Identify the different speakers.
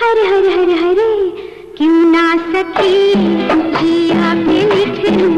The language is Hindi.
Speaker 1: हरे हरे हरे हरे क्यों ना सकी जी पे हाँ, लिख लूं